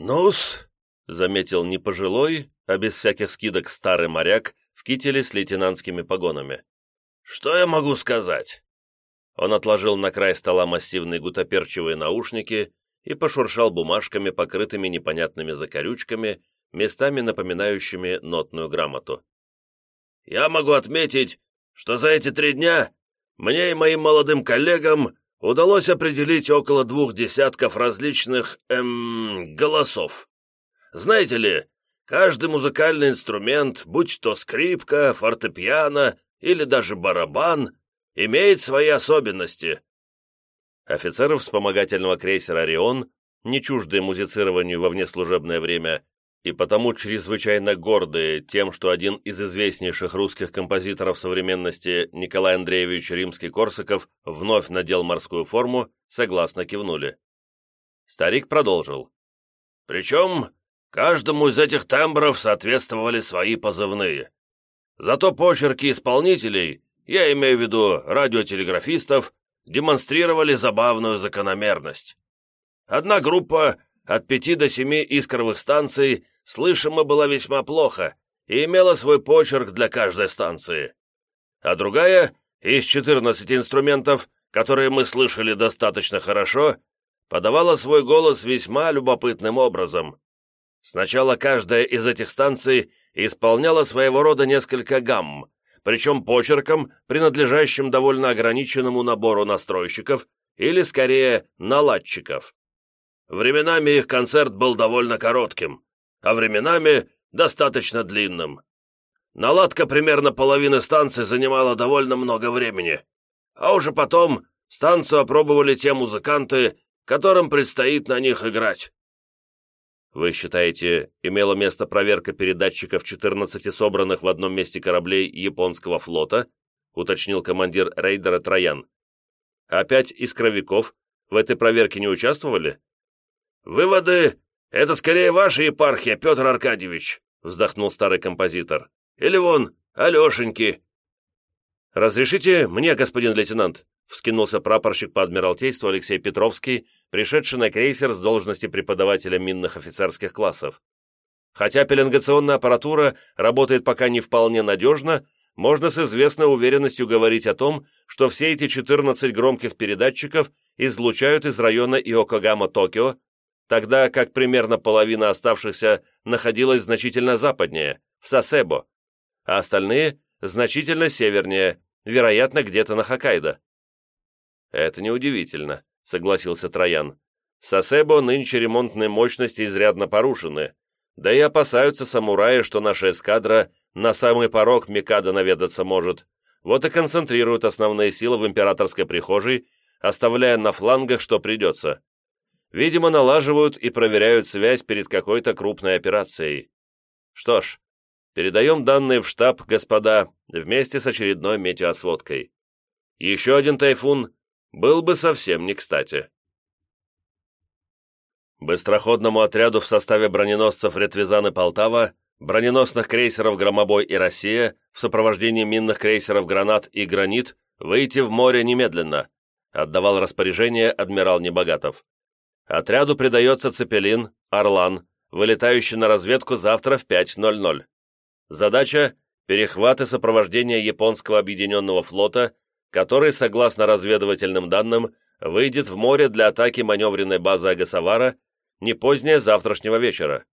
«Ну-с», — заметил не пожилой, а без всяких скидок старый моряк в кителе с лейтенантскими погонами. «Что я могу сказать?» Он отложил на край стола массивные гутоперчивые наушники и пошуршал бумажками, покрытыми непонятными закорючками, местами напоминающими нотную грамоту. «Я могу отметить, что за эти три дня мне и моим молодым коллегам удалось определить около двух десятков различных, эм, голосов. Знаете ли, каждый музыкальный инструмент, будь то скрипка, фортепиано или даже барабан, имеет свои особенности. Офицеры вспомогательного крейсера «Орион», не чуждые музицированию во внеслужебное время, и потому чрезвычайно гордые тем, что один из известнейших русских композиторов современности Николай Андреевич Римский-Корсаков вновь надел морскую форму, согласно кивнули. Старик продолжил. «Причем каждому из этих тембров соответствовали свои позывные. Зато почерки исполнителей, я имею в виду радиотелеграфистов, демонстрировали забавную закономерность. Одна группа от пяти до семи искровых станций слышима была весьма плохо и имела свой почерк для каждой станции. А другая, из 14 инструментов, которые мы слышали достаточно хорошо, подавала свой голос весьма любопытным образом. Сначала каждая из этих станций исполняла своего рода несколько гамм, причем почерком, принадлежащим довольно ограниченному набору настройщиков или, скорее, наладчиков. Временами их концерт был довольно коротким, а временами достаточно длинным. Наладка примерно половины станции занимала довольно много времени, а уже потом станцию опробовали те музыканты, которым предстоит на них играть. Вы считаете, имела место проверка передатчиков 14 собранных в одном месте кораблей японского флота, уточнил командир рейдера Троян. Опять искровиков в этой проверке не участвовали? «Выводы — это скорее ваша епархия, Петр Аркадьевич», — вздохнул старый композитор. «Или вон, Алешеньки». «Разрешите мне, господин лейтенант?» — вскинулся прапорщик по адмиралтейству Алексей Петровский, пришедший на крейсер с должности преподавателя минных офицерских классов. Хотя пеленгационная аппаратура работает пока не вполне надежно, можно с известной уверенностью говорить о том, что все эти 14 громких передатчиков излучают из района Иокогама-Токио тогда как примерно половина оставшихся находилась значительно западнее, в Сасебо, а остальные значительно севернее, вероятно, где-то на Хоккайдо. «Это неудивительно», — согласился Троян. «В Сасебо нынче ремонтные мощности изрядно порушены, да и опасаются самураи, что наша эскадра на самый порог Микада наведаться может, вот и концентрируют основные силы в императорской прихожей, оставляя на флангах, что придется. Видимо, налаживают и проверяют связь перед какой-то крупной операцией. Что ж, передаем данные в штаб, господа, вместе с очередной метеосводкой. Еще один тайфун был бы совсем не кстати. Быстроходному отряду в составе броненосцев Ретвизан и Полтава, броненосных крейсеров «Громобой» и «Россия» в сопровождении минных крейсеров «Гранат» и «Гранит» выйти в море немедленно, отдавал распоряжение адмирал Небогатов. Отряду придается Цепелин, Орлан, вылетающий на разведку завтра в 5.00. Задача – перехват и сопровождение японского объединенного флота, который, согласно разведывательным данным, выйдет в море для атаки маневренной базы Агасавара не позднее завтрашнего вечера.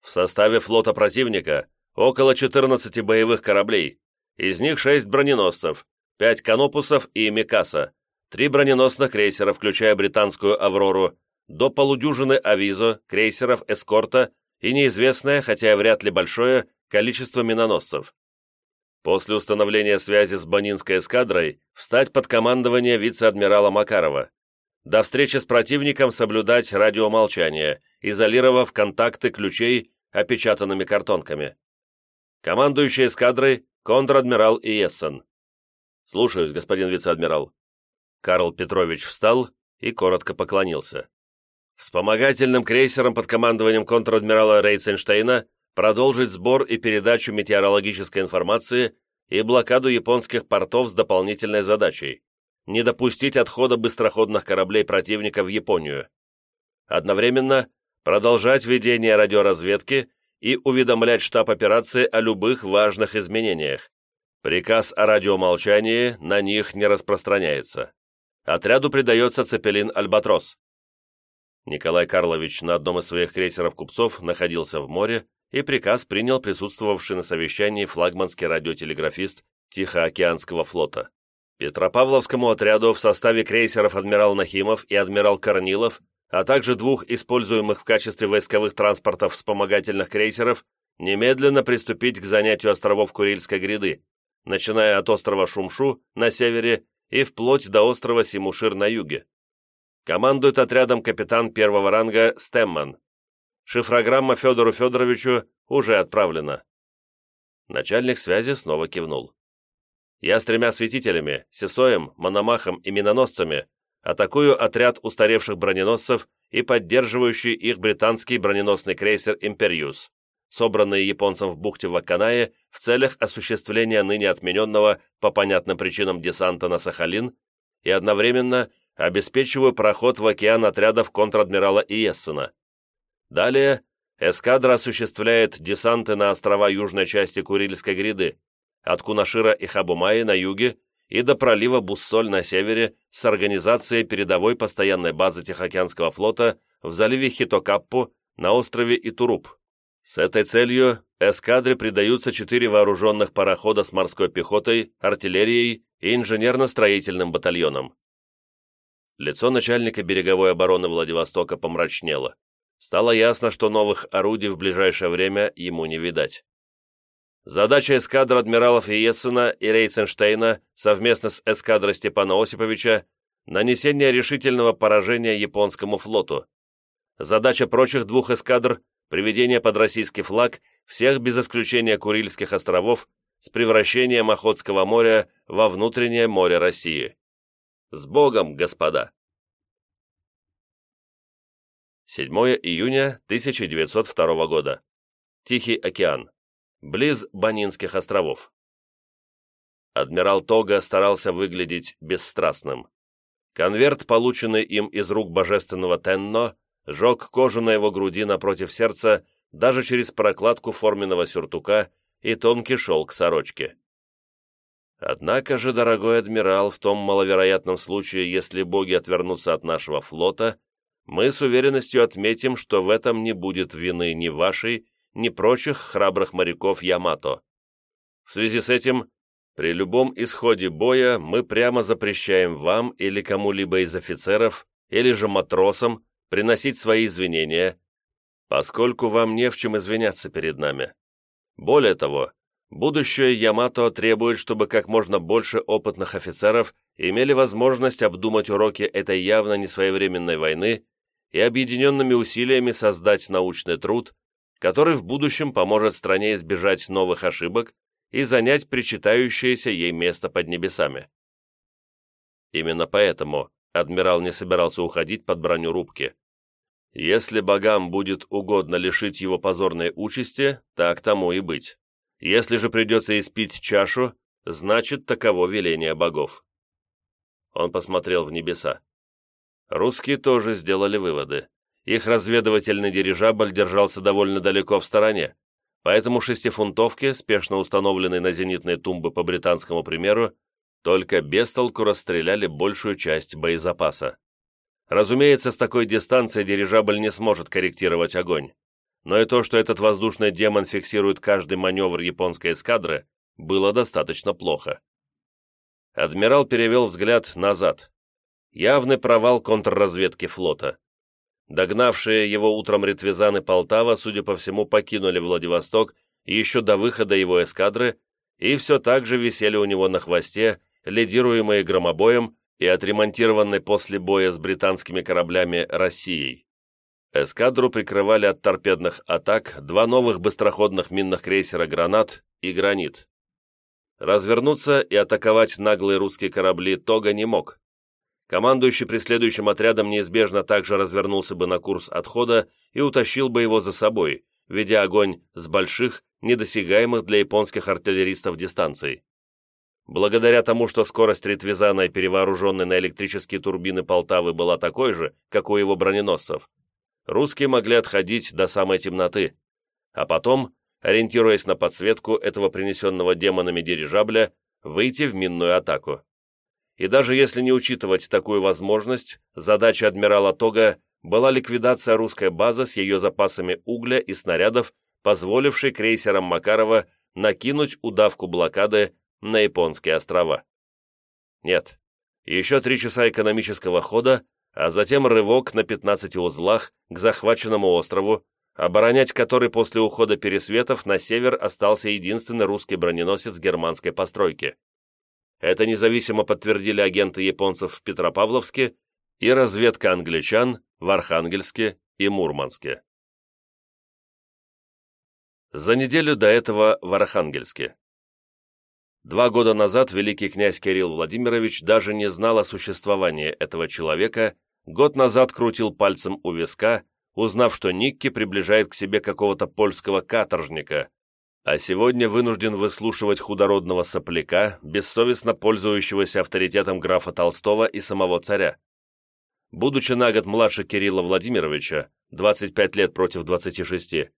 В составе флота противника около 14 боевых кораблей, из них 6 броненосцев, 5 канопусов и Микаса, 3 броненосных крейсера, включая британскую «Аврору», до полудюжины авизо, крейсеров, эскорта и неизвестное, хотя и вряд ли большое, количество миноносцев. После установления связи с Банинской эскадрой встать под командование вице-адмирала Макарова. До встречи с противником соблюдать радиомолчание, изолировав контакты ключей опечатанными картонками. Командующий эскадрой контр-адмирал Иессен. «Слушаюсь, господин вице-адмирал». Карл Петрович встал и коротко поклонился. Вспомогательным крейсером под командованием контр-адмирала Рейценштейна продолжить сбор и передачу метеорологической информации и блокаду японских портов с дополнительной задачей – не допустить отхода быстроходных кораблей противника в Японию. Одновременно продолжать ведение радиоразведки и уведомлять штаб операции о любых важных изменениях. Приказ о радиомолчании на них не распространяется. Отряду придается цепелин «Альбатрос». Николай Карлович на одном из своих крейсеров купцов находился в море, и приказ принял присутствовавший на совещании флагманский радиотелеграфист Тихоокеанского флота. Петропавловскому отряду в составе крейсеров адмирал Нахимов и адмирал Корнилов, а также двух используемых в качестве войсковых транспортов вспомогательных крейсеров, немедленно приступить к занятию островов Курильской гряды, начиная от острова Шумшу на севере и вплоть до острова Симушир на юге. Командует отрядом капитан первого ранга Стемман. Шифрограмма Федору Федоровичу уже отправлена. Начальник связи снова кивнул. Я с тремя светителями, Сесоем, Мономахом и Миноносцами атакую отряд устаревших броненосцев и поддерживающий их британский броненосный крейсер «Империус», собранный японцем в бухте Ваканае в целях осуществления ныне отмененного по понятным причинам десанта на Сахалин и одновременно обеспечиваю проход в океан отрядов контр-адмирала Иессена. Далее эскадра осуществляет десанты на острова южной части Курильской гряды, от Кунашира и Хабумаи на юге и до пролива Буссоль на севере с организацией передовой постоянной базы Тихоокеанского флота в заливе Хитокаппу на острове Итуруп. С этой целью эскадре придаются четыре вооруженных парохода с морской пехотой, артиллерией и инженерно-строительным батальоном. Лицо начальника береговой обороны Владивостока помрачнело. Стало ясно, что новых орудий в ближайшее время ему не видать. Задача эскадры адмиралов Иессена и Рейценштейна совместно с эскадрой Степана Осиповича – нанесение решительного поражения японскому флоту. Задача прочих двух эскадр приведение под российский флаг всех без исключения Курильских островов с превращением Охотского моря во внутреннее море России. С Богом, господа! 7 июня 1902 года. Тихий океан. Близ Банинских островов. Адмирал Тога старался выглядеть бесстрастным. Конверт, полученный им из рук божественного Тенно, жег кожу на его груди напротив сердца даже через прокладку форменного сюртука и тонкий шелк сорочки. Однако же, дорогой адмирал, в том маловероятном случае, если боги отвернутся от нашего флота, мы с уверенностью отметим, что в этом не будет вины ни вашей, ни прочих храбрых моряков Ямато. В связи с этим, при любом исходе боя мы прямо запрещаем вам или кому-либо из офицеров, или же матросам приносить свои извинения, поскольку вам не в чем извиняться перед нами. Более того, будущее Ямато требует, чтобы как можно больше опытных офицеров имели возможность обдумать уроки этой явно несвоевременной войны и объединенными усилиями создать научный труд, который в будущем поможет стране избежать новых ошибок и занять причитающееся ей место под небесами. Именно поэтому адмирал не собирался уходить под броню рубки. Если богам будет угодно лишить его позорной участи, так тому и быть. Если же придется испить чашу, значит, таково веление богов. Он посмотрел в небеса. Русские тоже сделали выводы. Их разведывательный дирижабль держался довольно далеко в стороне, поэтому шестифунтовки, спешно установленные на зенитные тумбы по британскому примеру, только без толку расстреляли большую часть боезапаса. Разумеется, с такой дистанции дирижабль не сможет корректировать огонь. Но и то, что этот воздушный демон фиксирует каждый маневр японской эскадры, было достаточно плохо. Адмирал перевел взгляд назад. Явный провал контрразведки флота. Догнавшие его утром ретвизаны Полтава, судя по всему, покинули Владивосток еще до выхода его эскадры и все так же висели у него на хвосте, лидируемые громобоем и отремонтированной после боя с британскими кораблями Россией. Эскадру прикрывали от торпедных атак два новых быстроходных минных крейсера «Гранат» и «Гранит». Развернуться и атаковать наглые русские корабли Тога не мог. Командующий преследующим отрядом неизбежно также развернулся бы на курс отхода и утащил бы его за собой, ведя огонь с больших, недосягаемых для японских артиллеристов дистанций. Благодаря тому, что скорость ретвизана перевооруженной на электрические турбины Полтавы была такой же, как у его броненосцев, русские могли отходить до самой темноты, а потом, ориентируясь на подсветку этого принесенного демонами дирижабля, выйти в минную атаку. И даже если не учитывать такую возможность, задача адмирала Тога была ликвидация русской базы с ее запасами угля и снарядов, позволившей крейсерам Макарова накинуть удавку блокады на японские острова. Нет, еще три часа экономического хода, а затем рывок на 15 узлах к захваченному острову, оборонять который после ухода Пересветов на север остался единственный русский броненосец германской постройки. Это независимо подтвердили агенты японцев в Петропавловске и разведка англичан в Архангельске и Мурманске. За неделю до этого в Архангельске. Два года назад великий князь Кирилл Владимирович даже не знал о существовании этого человека, год назад крутил пальцем у виска, узнав, что Никки приближает к себе какого-то польского каторжника, а сегодня вынужден выслушивать худородного сопляка, бессовестно пользующегося авторитетом графа Толстого и самого царя. Будучи на год младше Кирилла Владимировича, 25 лет против 26,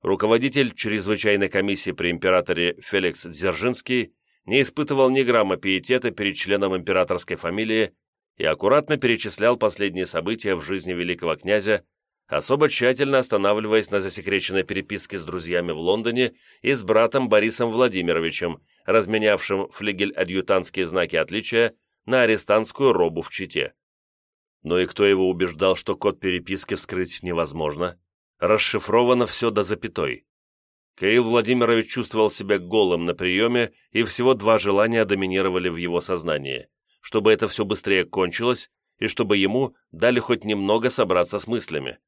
руководитель чрезвычайной комиссии при императоре Феликс Дзержинский не испытывал ни грамма пиетета перед членом императорской фамилии и аккуратно перечислял последние события в жизни великого князя, особо тщательно останавливаясь на засекреченной переписке с друзьями в Лондоне и с братом Борисом Владимировичем, разменявшим флигель-адъютантские знаки отличия на арестантскую робу в Чите. Но и кто его убеждал, что код переписки вскрыть невозможно? Расшифровано все до запятой. Кирилл Владимирович чувствовал себя голым на приеме, и всего два желания доминировали в его сознании, чтобы это все быстрее кончилось, и чтобы ему дали хоть немного собраться с мыслями.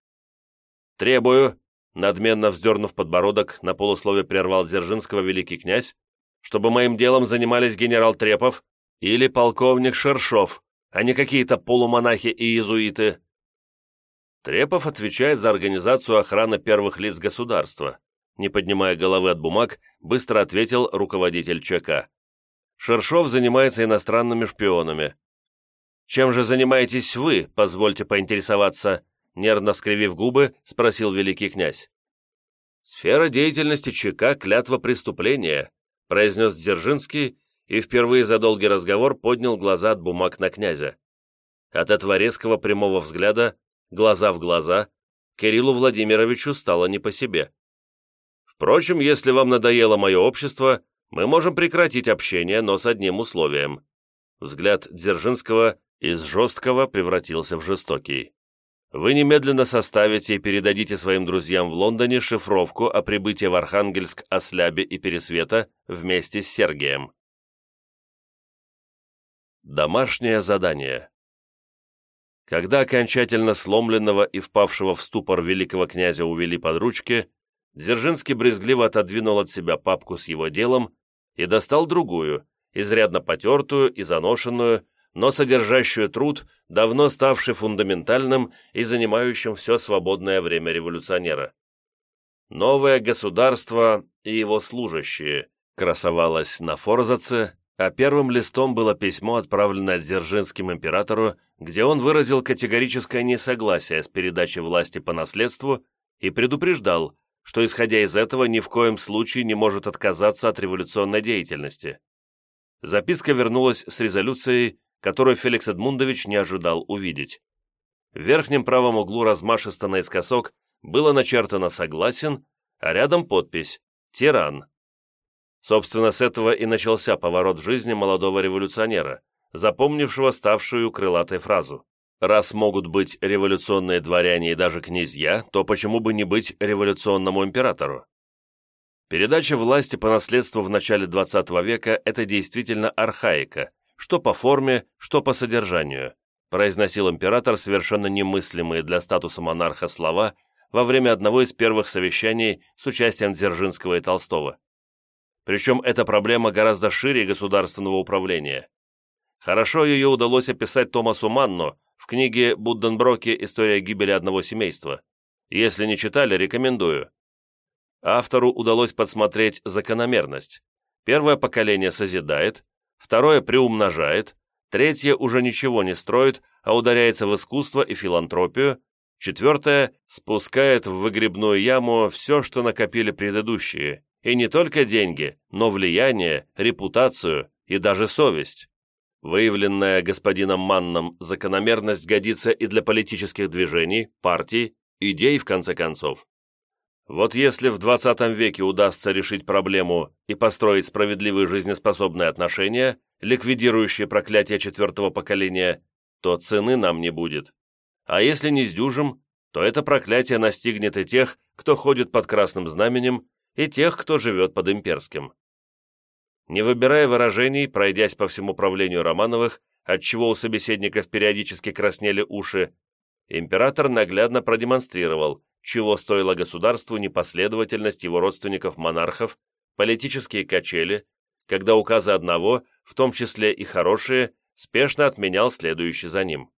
«Требую», надменно вздернув подбородок, на полуслове прервал Дзержинского великий князь, чтобы моим делом занимались генерал Трепов или полковник Шершов, а не какие-то полумонахи и иезуиты. Трепов отвечает за организацию охраны первых лиц государства, не поднимая головы от бумаг, быстро ответил руководитель ЧК. Шершов занимается иностранными шпионами. «Чем же занимаетесь вы, позвольте поинтересоваться?» Нервно скривив губы, спросил великий князь. «Сфера деятельности ЧК – клятва преступления», произнес Дзержинский и впервые за долгий разговор поднял глаза от бумаг на князя. От этого резкого прямого взгляда, глаза в глаза, Кириллу Владимировичу стало не по себе. Впрочем, если вам надоело мое общество, мы можем прекратить общение, но с одним условием». Взгляд Дзержинского из жесткого превратился в жестокий. «Вы немедленно составите и передадите своим друзьям в Лондоне шифровку о прибытии в Архангельск Ослябе и Пересвета вместе с Сергием». Домашнее задание Когда окончательно сломленного и впавшего в ступор великого князя увели под ручки, Дзержинский брезгливо отодвинул от себя папку с его делом и достал другую, изрядно потертую и заношенную, но содержащую труд, давно ставший фундаментальным и занимающим все свободное время революционера. «Новое государство и его служащие» красовалось на форзаце, а первым листом было письмо, отправленное Дзержинским императору, где он выразил категорическое несогласие с передачей власти по наследству и предупреждал, что, исходя из этого, ни в коем случае не может отказаться от революционной деятельности. Записка вернулась с резолюцией, которую Феликс Эдмундович не ожидал увидеть. В верхнем правом углу размашисто наискосок было начертано «Согласен», а рядом подпись «Тиран». Собственно, с этого и начался поворот в жизни молодого революционера, запомнившего ставшую крылатой фразу Раз могут быть революционные дворяне и даже князья, то почему бы не быть революционному императору? Передача власти по наследству в начале XX века – это действительно архаика, что по форме, что по содержанию, произносил император совершенно немыслимые для статуса монарха слова во время одного из первых совещаний с участием Дзержинского и Толстого. Причем эта проблема гораздо шире государственного управления. Хорошо ее удалось описать Томасу Манну в книге Будденброке «История гибели одного семейства». Если не читали, рекомендую. Автору удалось подсмотреть закономерность. Первое поколение созидает, второе приумножает, третье уже ничего не строит, а ударяется в искусство и филантропию, Четвертое – спускает в выгребную яму все, что накопили предыдущие, и не только деньги, но влияние, репутацию и даже совесть. Выявленная господином Манном закономерность годится и для политических движений, партий, идей, в конце концов. Вот если в 20 веке удастся решить проблему и построить справедливые жизнеспособные отношения, ликвидирующие проклятие четвертого поколения, то цены нам не будет. А если не сдюжим, то это проклятие настигнет и тех, кто ходит под красным знаменем, и тех, кто живет под имперским. Не выбирая выражений, пройдясь по всему правлению Романовых, отчего у собеседников периодически краснели уши, император наглядно продемонстрировал, чего стоило государству непоследовательность его родственников-монархов, политические качели, когда указы одного, в том числе и хорошие, спешно отменял следующий за ним.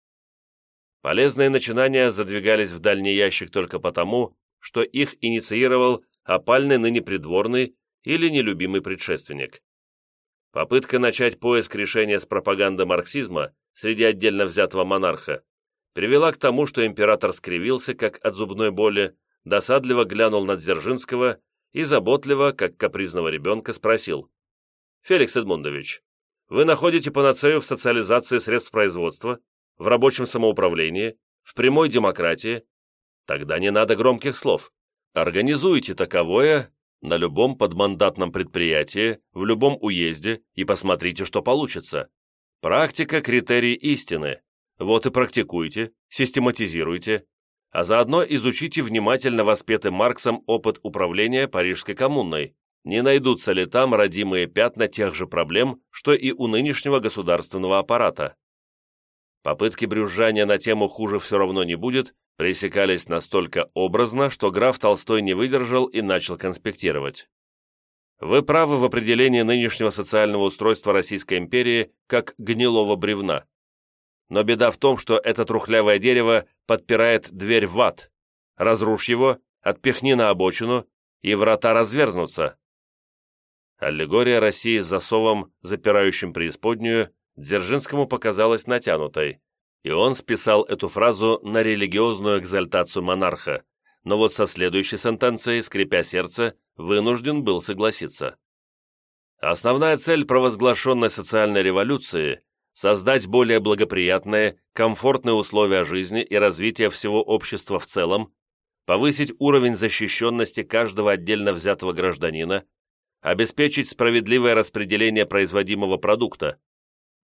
Полезные начинания задвигались в дальний ящик только потому, что их инициировал опальный ныне придворный или нелюбимый предшественник. Попытка начать поиск решения с пропагандой марксизма среди отдельно взятого монарха привела к тому, что император скривился, как от зубной боли, досадливо глянул на Дзержинского и заботливо, как капризного ребенка, спросил. «Феликс Эдмундович, вы находите панацею в социализации средств производства, в рабочем самоуправлении, в прямой демократии? Тогда не надо громких слов. Организуйте таковое на любом подмандатном предприятии, в любом уезде и посмотрите, что получится. Практика – критерий истины. Вот и практикуйте, систематизируйте, а заодно изучите внимательно воспетый Марксом опыт управления Парижской коммуной. Не найдутся ли там родимые пятна тех же проблем, что и у нынешнего государственного аппарата? Попытки брюзжания на тему «хуже все равно не будет» пресекались настолько образно, что граф Толстой не выдержал и начал конспектировать. Вы правы в определении нынешнего социального устройства Российской империи как гнилого бревна. Но беда в том, что это трухлявое дерево подпирает дверь в ад. Разрушь его, отпихни на обочину, и врата разверзнутся. Аллегория России с засовом, запирающим преисподнюю, Дзержинскому показалась натянутой, и он списал эту фразу на религиозную экзальтацию монарха, но вот со следующей сентенцией, скрипя сердце, вынужден был согласиться. Основная цель провозглашенной социальной революции – создать более благоприятные, комфортные условия жизни и развития всего общества в целом, повысить уровень защищенности каждого отдельно взятого гражданина, обеспечить справедливое распределение производимого продукта,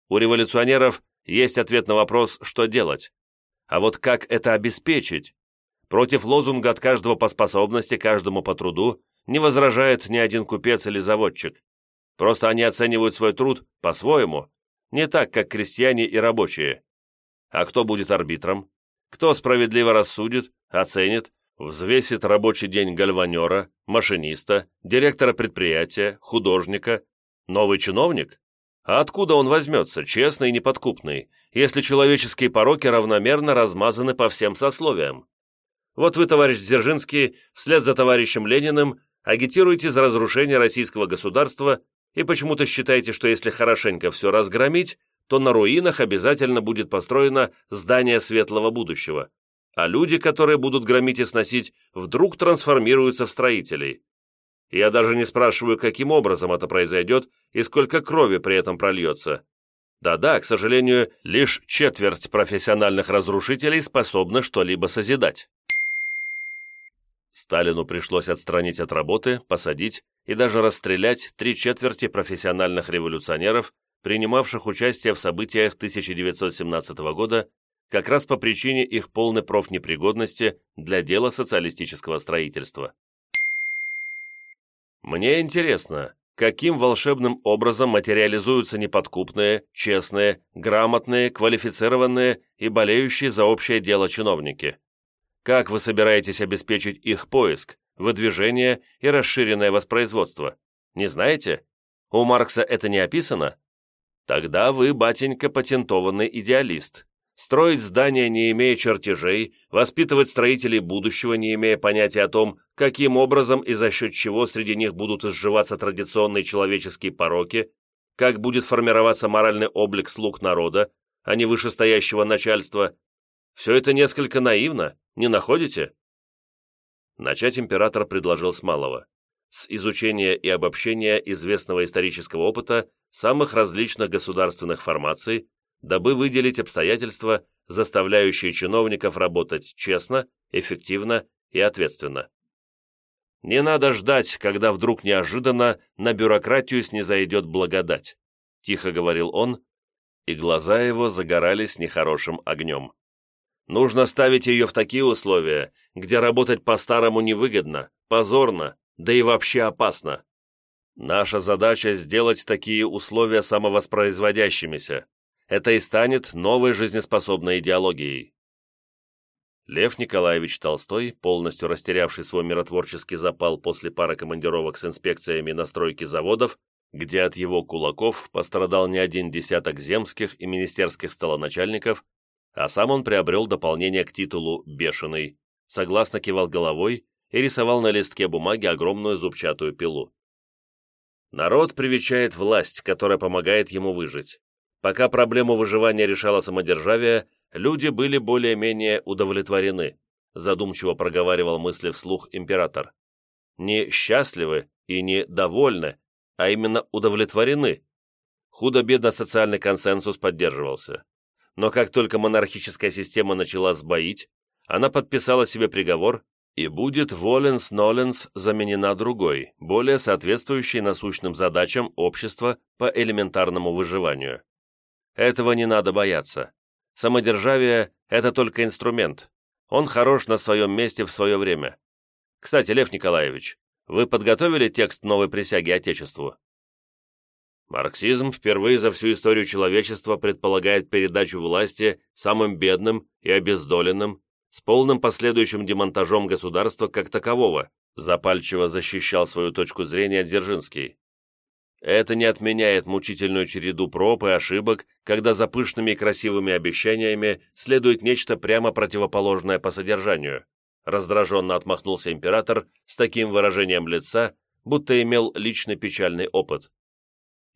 у революционеров есть ответ на вопрос, что делать. А вот как это обеспечить? Против лозунга «от каждого по способности, каждому по труду» не возражает ни один купец или заводчик. Просто они оценивают свой труд по-своему, не так, как крестьяне и рабочие. А кто будет арбитром? Кто справедливо рассудит, оценит, взвесит рабочий день гальванера, машиниста, директора предприятия, художника? Новый чиновник? А откуда он возьмется, честный и неподкупный, если человеческие пороки равномерно размазаны по всем сословиям? Вот вы, товарищ Дзержинский, вслед за товарищем Лениным, агитируете за разрушение российского государства и почему-то считаете, что если хорошенько все разгромить, то на руинах обязательно будет построено здание светлого будущего, а люди, которые будут громить и сносить, вдруг трансформируются в строителей. Я даже не спрашиваю, каким образом это произойдет и сколько крови при этом прольется. Да-да, к сожалению, лишь четверть профессиональных разрушителей способна что-либо созидать. Сталину пришлось отстранить от работы, посадить и даже расстрелять три четверти профессиональных революционеров, принимавших участие в событиях 1917 года, как раз по причине их полной профнепригодности для дела социалистического строительства. Мне интересно, каким волшебным образом материализуются неподкупные, честные, грамотные, квалифицированные и болеющие за общее дело чиновники? Как вы собираетесь обеспечить их поиск, выдвижение и расширенное воспроизводство? Не знаете? У Маркса это не описано? Тогда вы, батенька, патентованный идеалист. Строить здания, не имея чертежей, воспитывать строителей будущего, не имея понятия о том, каким образом и за счет чего среди них будут изживаться традиционные человеческие пороки, как будет формироваться моральный облик слуг народа, а не вышестоящего начальства. Все это несколько наивно, не находите?» Начать император предложил с малого, с изучения и обобщения известного исторического опыта самых различных государственных формаций, дабы выделить обстоятельства, заставляющие чиновников работать честно, эффективно и ответственно. Не надо ждать, когда вдруг неожиданно на бюрократию снизойдет благодать, тихо говорил он, и глаза его загорались нехорошим огнем. Нужно ставить ее в такие условия, где работать по-старому невыгодно, позорно, да и вообще опасно. Наша задача сделать такие условия самовоспроизводящимися. Это и станет новой жизнеспособной идеологией. Лев Николаевич Толстой, полностью растерявший свой миротворческий запал после пары командировок с инспекциями на стройке заводов, где от его кулаков пострадал не один десяток земских и министерских столоначальников, а сам он приобрел дополнение к титулу «Бешеный», согласно кивал головой и рисовал на листке бумаги огромную зубчатую пилу. Народ привечает власть, которая помогает ему выжить. Пока проблему выживания решала самодержавие, люди были более-менее удовлетворены, задумчиво проговаривал мысли вслух император. Не счастливы и не довольны, а именно удовлетворены. Худо-бедно социальный консенсус поддерживался. Но как только монархическая система начала сбоить, она подписала себе приговор и будет воленс-ноленс заменена другой, более соответствующей насущным задачам общества по элементарному выживанию. Этого не надо бояться. Самодержавие – это только инструмент. Он хорош на своем месте в свое время. Кстати, Лев Николаевич, вы подготовили текст новой присяги Отечеству? Марксизм впервые за всю историю человечества предполагает передачу власти самым бедным и обездоленным, с полным последующим демонтажом государства как такового, запальчиво защищал свою точку зрения Дзержинский. Это не отменяет мучительную череду проб и ошибок, когда за пышными и красивыми обещаниями следует нечто прямо противоположное по содержанию. Раздраженно отмахнулся император с таким выражением лица, будто имел личный печальный опыт.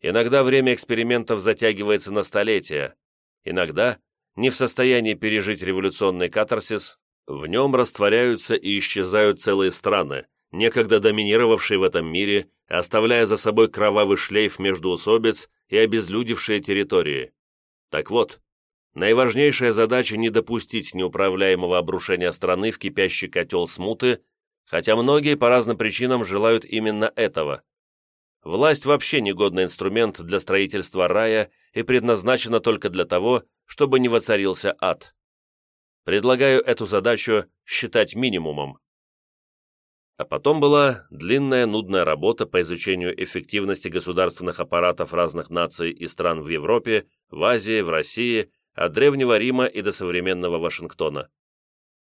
Иногда время экспериментов затягивается на столетия, иногда, не в состоянии пережить революционный катарсис, в нем растворяются и исчезают целые страны, некогда доминировавшие в этом мире, оставляя за собой кровавый шлейф междуусобиц и обезлюдившие территории. Так вот, наиважнейшая задача не допустить неуправляемого обрушения страны в кипящий котел смуты, хотя многие по разным причинам желают именно этого. Власть вообще негодный инструмент для строительства рая и предназначена только для того, чтобы не воцарился ад. Предлагаю эту задачу считать минимумом. А потом была длинная нудная работа по изучению эффективности государственных аппаратов разных наций и стран в Европе, в Азии, в России, от Древнего Рима и до современного Вашингтона.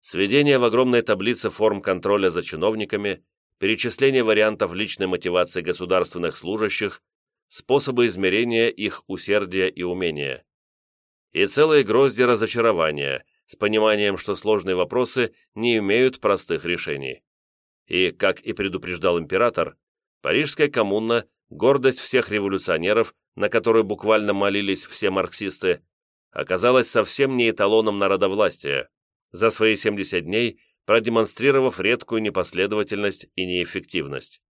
Сведение в огромной таблице форм контроля за чиновниками, перечисление вариантов личной мотивации государственных служащих, способы измерения их усердия и умения. И целые грозди разочарования, с пониманием, что сложные вопросы не имеют простых решений. И, как и предупреждал император, Парижская коммуна, гордость всех революционеров, на которую буквально молились все марксисты, оказалась совсем не эталоном народовластия, за свои 70 дней продемонстрировав редкую непоследовательность и неэффективность.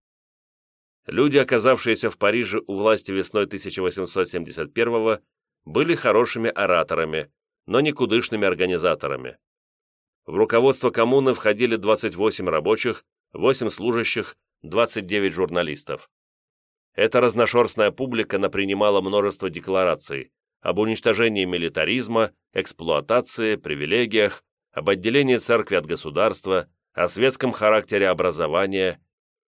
Люди, оказавшиеся в Париже у власти весной 1871 были хорошими ораторами, но никудышными организаторами. В руководство коммуны входили 28 рабочих, 8 служащих, 29 журналистов. Эта разношерстная публика напринимала множество деклараций об уничтожении милитаризма, эксплуатации, привилегиях, об отделении церкви от государства, о светском характере образования,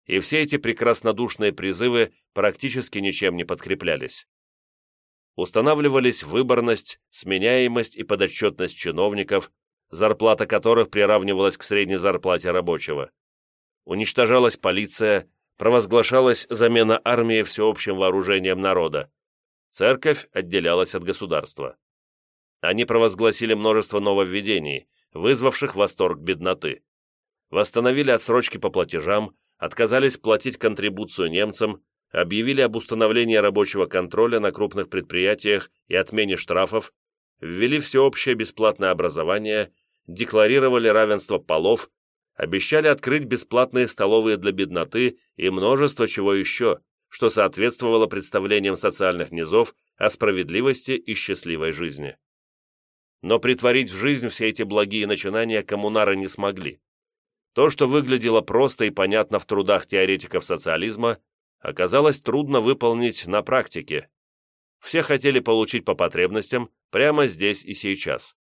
и все эти прекраснодушные призывы практически ничем не подкреплялись. Устанавливались выборность, сменяемость и подотчетность чиновников, зарплата которых приравнивалась к средней зарплате рабочего уничтожалась полиция, провозглашалась замена армии всеобщим вооружением народа. Церковь отделялась от государства. Они провозгласили множество нововведений, вызвавших восторг бедноты. Восстановили отсрочки по платежам, отказались платить контрибуцию немцам, объявили об установлении рабочего контроля на крупных предприятиях и отмене штрафов, ввели всеобщее бесплатное образование, декларировали равенство полов, обещали открыть бесплатные столовые для бедноты и множество чего еще, что соответствовало представлениям социальных низов о справедливости и счастливой жизни. Но притворить в жизнь все эти благие начинания коммунары не смогли. То, что выглядело просто и понятно в трудах теоретиков социализма, оказалось трудно выполнить на практике. Все хотели получить по потребностям прямо здесь и сейчас.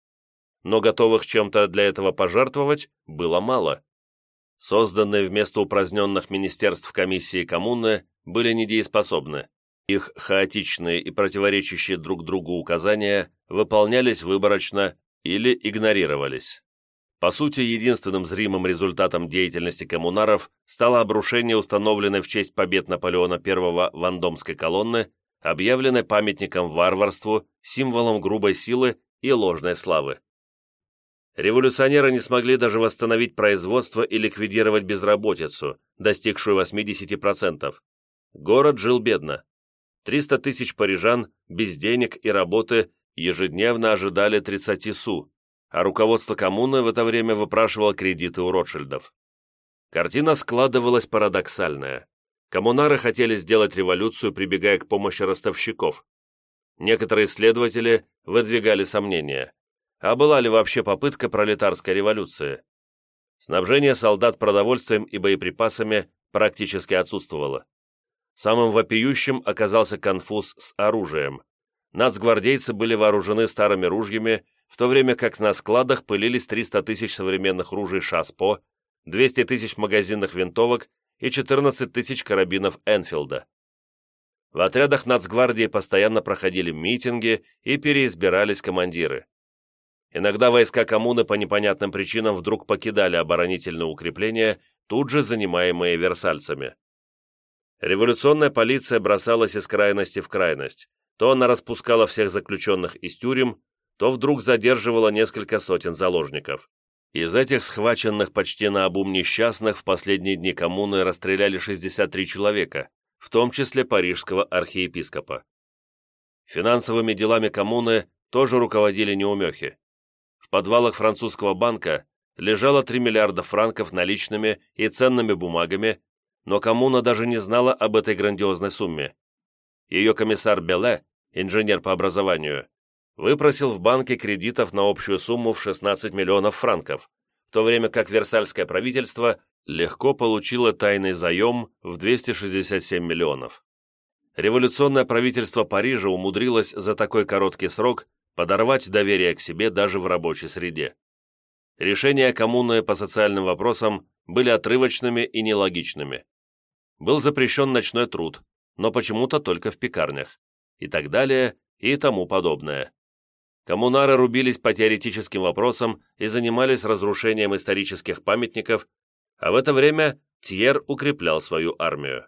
Но готовых чем-то для этого пожертвовать было мало. Созданные вместо упраздненных министерств комиссии коммуны были недееспособны. Их хаотичные и противоречащие друг другу указания выполнялись выборочно или игнорировались. По сути, единственным зримым результатом деятельности коммунаров стало обрушение установленной в честь побед Наполеона I Вандомской колонны, объявленной памятником варварству, символом грубой силы и ложной славы. Революционеры не смогли даже восстановить производство и ликвидировать безработицу, достигшую 80%. Город жил бедно. 300 тысяч парижан без денег и работы ежедневно ожидали 30 су, а руководство коммуны в это время выпрашивало кредиты у Ротшильдов. Картина складывалась парадоксальная. Коммунары хотели сделать революцию, прибегая к помощи ростовщиков. Некоторые исследователи выдвигали сомнения. А была ли вообще попытка пролетарской революции? Снабжение солдат продовольствием и боеприпасами практически отсутствовало. Самым вопиющим оказался конфуз с оружием. Нацгвардейцы были вооружены старыми ружьями в то время как на складах пылились 300 тысяч современных ружей ШАСПО, 200 тысяч магазинных винтовок и 14 тысяч карабинов Энфилда. В отрядах нацгвардии постоянно проходили митинги и переизбирались командиры. Иногда войска коммуны по непонятным причинам вдруг покидали оборонительные укрепления, тут же занимаемые версальцами. Революционная полиция бросалась из крайности в крайность. То она распускала всех заключенных из тюрем, то вдруг задерживало несколько сотен заложников. Из этих схваченных почти на обум несчастных в последние дни коммуны расстреляли 63 человека, в том числе парижского архиепископа. Финансовыми делами коммуны тоже руководили неумехи. В подвалах французского банка лежало 3 миллиарда франков наличными и ценными бумагами, но коммуна даже не знала об этой грандиозной сумме. Ее комиссар Беле, инженер по образованию, выпросил в банке кредитов на общую сумму в 16 миллионов франков, в то время как Версальское правительство легко получило тайный заем в 267 миллионов. Революционное правительство Парижа умудрилось за такой короткий срок подорвать доверие к себе даже в рабочей среде. Решения коммуны по социальным вопросам были отрывочными и нелогичными. Был запрещен ночной труд, но почему-то только в пекарнях, и так далее, и тому подобное. Коммунары рубились по теоретическим вопросам и занимались разрушением исторических памятников, а в это время Тьер укреплял свою армию.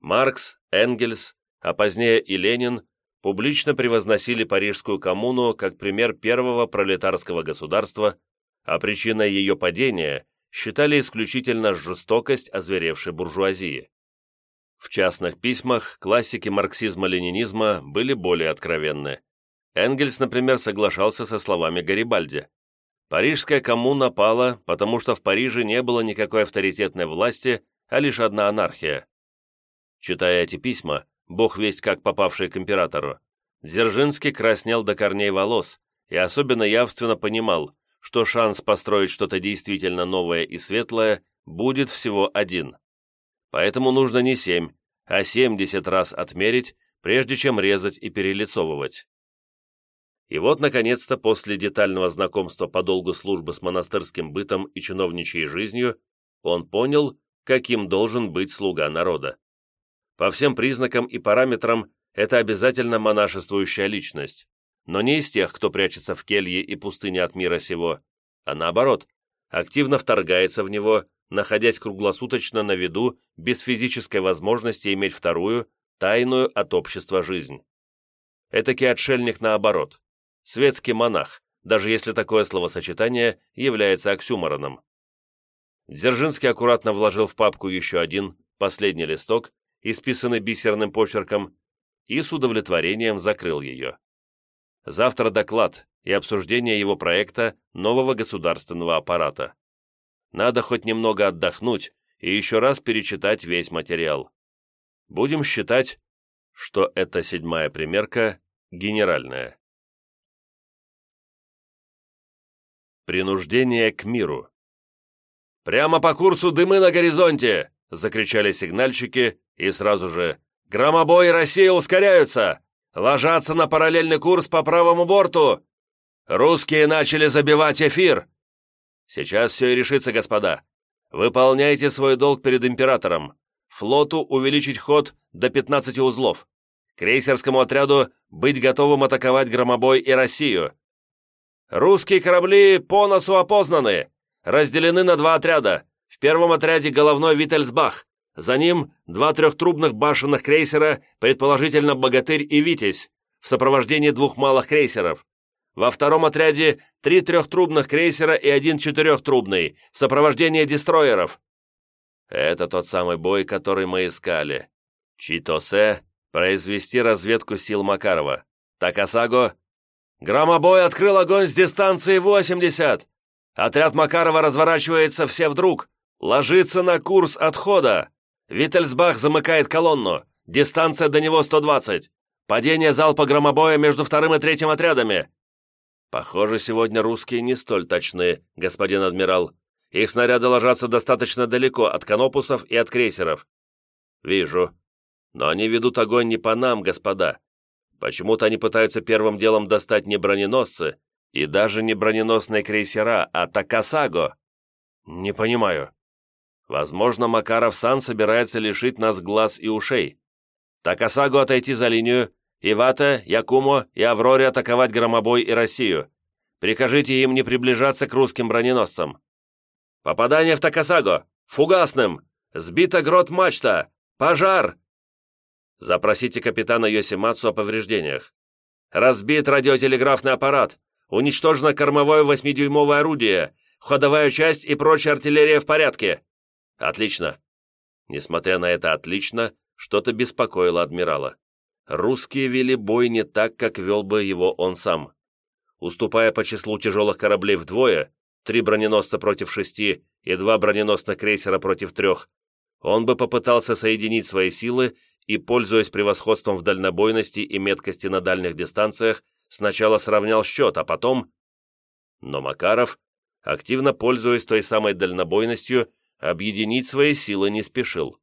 Маркс, Энгельс, а позднее и Ленин публично превозносили Парижскую коммуну как пример первого пролетарского государства, а причиной ее падения считали исключительно жестокость озверевшей буржуазии. В частных письмах классики марксизма-ленинизма были более откровенны. Энгельс, например, соглашался со словами Гарибальди. Парижская коммуна пала, потому что в Париже не было никакой авторитетной власти, а лишь одна анархия. Читая эти письма, бог весть как попавший к императору, Дзержинский краснел до корней волос и особенно явственно понимал, что шанс построить что-то действительно новое и светлое будет всего один. Поэтому нужно не семь, а семьдесят раз отмерить, прежде чем резать и перелицовывать. И вот, наконец-то, после детального знакомства по долгу службы с монастырским бытом и чиновничьей жизнью, он понял, каким должен быть слуга народа. По всем признакам и параметрам это обязательно монашествующая личность, но не из тех, кто прячется в келье и пустыне от мира сего, а наоборот, активно вторгается в него, находясь круглосуточно на виду, без физической возможности иметь вторую, тайную от общества жизнь. Этакий отшельник наоборот, светский монах, даже если такое словосочетание является оксюмороном. Дзержинский аккуратно вложил в папку еще один, последний листок, исписанный бисерным почерком, и с удовлетворением закрыл ее. Завтра доклад и обсуждение его проекта нового государственного аппарата. Надо хоть немного отдохнуть и еще раз перечитать весь материал. Будем считать, что эта седьмая примерка генеральная. Принуждение к миру. «Прямо по курсу дымы на горизонте!» — закричали сигнальщики, и сразу же «Громобой Россия ускоряются! Ложатся на параллельный курс по правому борту! Русские начали забивать эфир!» «Сейчас все и решится, господа. Выполняйте свой долг перед императором. Флоту увеличить ход до 15 узлов. Крейсерскому отряду быть готовым атаковать Громобой и Россию. Русские корабли по носу опознаны, разделены на два отряда. В первом отряде головной Виттельсбах, за ним два трехтрубных башенных крейсера, предположительно «Богатырь» и «Витязь», в сопровождении двух малых крейсеров. Во втором отряде три трехтрубных крейсера и один четырехтрубный, в сопровождении дестроеров. Это тот самый бой, который мы искали. Читосе произвести разведку сил Макарова. Такасаго Громобой открыл огонь с дистанции 80. Отряд Макарова разворачивается все вдруг. Ложится на курс отхода. Виттельсбах замыкает колонну. Дистанция до него 120. Падение залпа громобоя между вторым и третьим отрядами. Похоже, сегодня русские не столь точны, господин адмирал. Их снаряды ложатся достаточно далеко от канопусов и от крейсеров. Вижу. Но они ведут огонь не по нам, господа, Почему-то они пытаются первым делом достать не броненосцы и даже не броненосные крейсера, а Такасаго. Не понимаю. Возможно, Макаров-сан собирается лишить нас глаз и ушей. Такасаго отойти за линию, Ивата, Якумо и Авроре атаковать Громобой и Россию. Прикажите им не приближаться к русским броненосцам. Попадание в Такасаго! Фугасным! Сбита грот мачта! Пожар! Запросите капитана Йосимацу о повреждениях. Разбит радиотелеграфный аппарат. Уничтожено кормовое восьмидюймовое орудие. Ходовая часть и прочая артиллерия в порядке. Отлично. Несмотря на это отлично, что-то беспокоило адмирала. Русские вели бой не так, как вел бы его он сам. Уступая по числу тяжелых кораблей вдвое, три броненосца против шести и два броненосных крейсера против трех, он бы попытался соединить свои силы и, пользуясь превосходством в дальнобойности и меткости на дальних дистанциях, сначала сравнял счет, а потом... Но Макаров, активно пользуясь той самой дальнобойностью, объединить свои силы не спешил.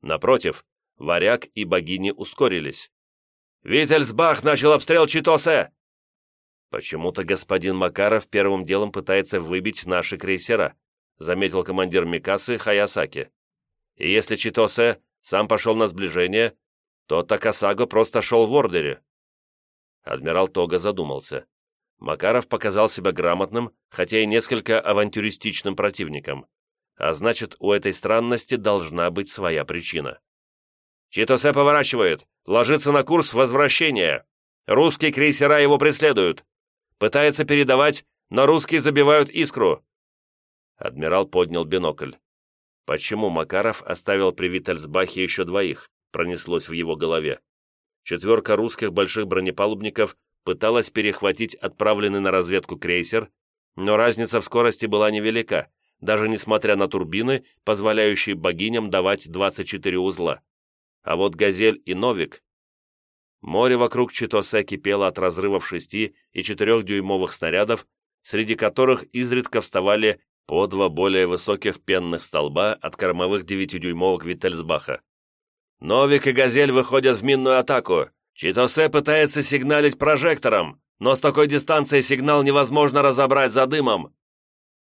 Напротив, варяг и богини ускорились. «Виттельсбах начал обстрел Читосе!» «Почему-то господин Макаров первым делом пытается выбить наши крейсера», заметил командир Микасы Хаясаки. «И если Читосе сам пошел на сближение, то Такасаго просто шел в ордере. Адмирал Тога задумался. Макаров показал себя грамотным, хотя и несколько авантюристичным противником. А значит, у этой странности должна быть своя причина. Читосе поворачивает, ложится на курс возвращения. Русские крейсера его преследуют. Пытается передавать, но русские забивают искру. Адмирал поднял бинокль. Почему Макаров оставил при Виттельсбахе еще двоих, пронеслось в его голове. Четверка русских больших бронепалубников пыталась перехватить отправленный на разведку крейсер, но разница в скорости была невелика, даже несмотря на турбины, позволяющие богиням давать 24 узла. А вот «Газель» и «Новик» Море вокруг Читосе кипело от разрывов 6 и 4-дюймовых снарядов, среди которых изредка вставали по два более высоких пенных столба от кормовых девятидюймовок Виттельсбаха. «Новик и «Газель» выходят в минную атаку. Читосе пытается сигналить прожектором, но с такой дистанции сигнал невозможно разобрать за дымом».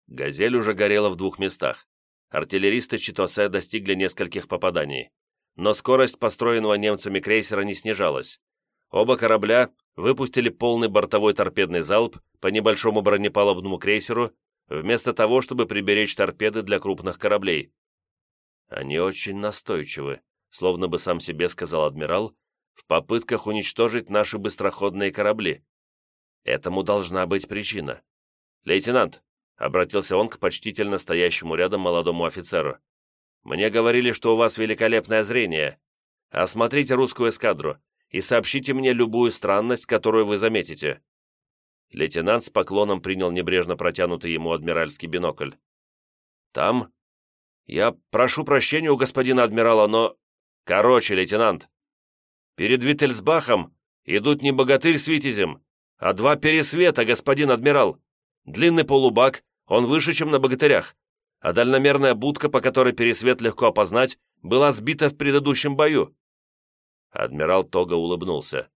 «Газель» уже горела в двух местах. Артиллеристы Читосе достигли нескольких попаданий. Но скорость построенного немцами крейсера не снижалась. Оба корабля выпустили полный бортовой торпедный залп по небольшому бронепалубному крейсеру вместо того, чтобы приберечь торпеды для крупных кораблей. Они очень настойчивы, словно бы сам себе сказал адмирал, в попытках уничтожить наши быстроходные корабли. Этому должна быть причина. «Лейтенант», — обратился он к почтительно стоящему рядом молодому офицеру, «мне говорили, что у вас великолепное зрение. Осмотрите русскую эскадру и сообщите мне любую странность, которую вы заметите». Лейтенант с поклоном принял небрежно протянутый ему адмиральский бинокль. «Там? Я прошу прощения у господина адмирала, но... Короче, лейтенант, перед Виттельсбахом идут не богатырь с витязем, а два пересвета, господин адмирал. Длинный полубак, он выше, чем на богатырях, а дальномерная будка, по которой пересвет легко опознать, была сбита в предыдущем бою». Адмирал Тога улыбнулся.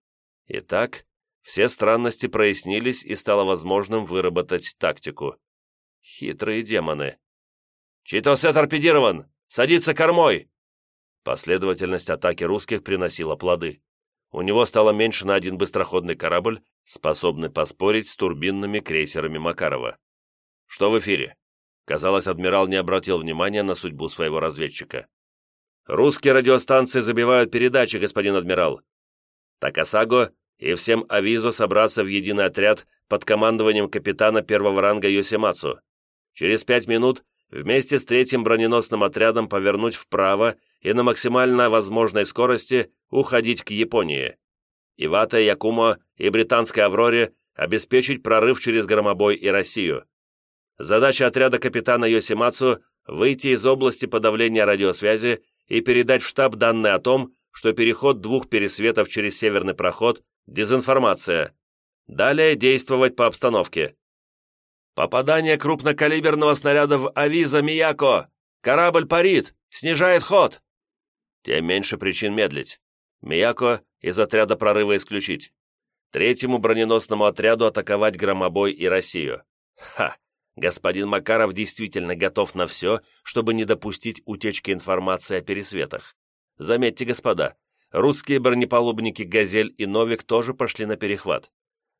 «Итак, все странности прояснились и стало возможным выработать тактику. Хитрые демоны. «Читосе торпедирован! Садится кормой!» Последовательность атаки русских приносила плоды. У него стало меньше на один быстроходный корабль, способный поспорить с турбинными крейсерами Макарова. «Что в эфире?» Казалось, адмирал не обратил внимания на судьбу своего разведчика. «Русские радиостанции забивают передачи, господин адмирал. Такасаго и всем авизу собраться в единый отряд под командованием капитана первого ранга Йосимацу. Через пять минут вместе с третьим броненосным отрядом повернуть вправо и на максимально возможной скорости уходить к Японии. Ивата, Якумо и британской «Авроре» обеспечить прорыв через Громобой и Россию. Задача отряда капитана Йосимацу – выйти из области подавления радиосвязи и передать в штаб данные о том, что переход двух пересветов через северный проход – дезинформация. Далее действовать по обстановке. Попадание крупнокалиберного снаряда в Авиза Мияко! Корабль парит! Снижает ход! Тем меньше причин медлить. Мияко из отряда прорыва исключить. Третьему броненосному отряду атаковать Громобой и Россию. Ха! Господин Макаров действительно готов на все, чтобы не допустить утечки информации о пересветах. Заметьте, господа, русские бронепалубники «Газель» и «Новик» тоже пошли на перехват.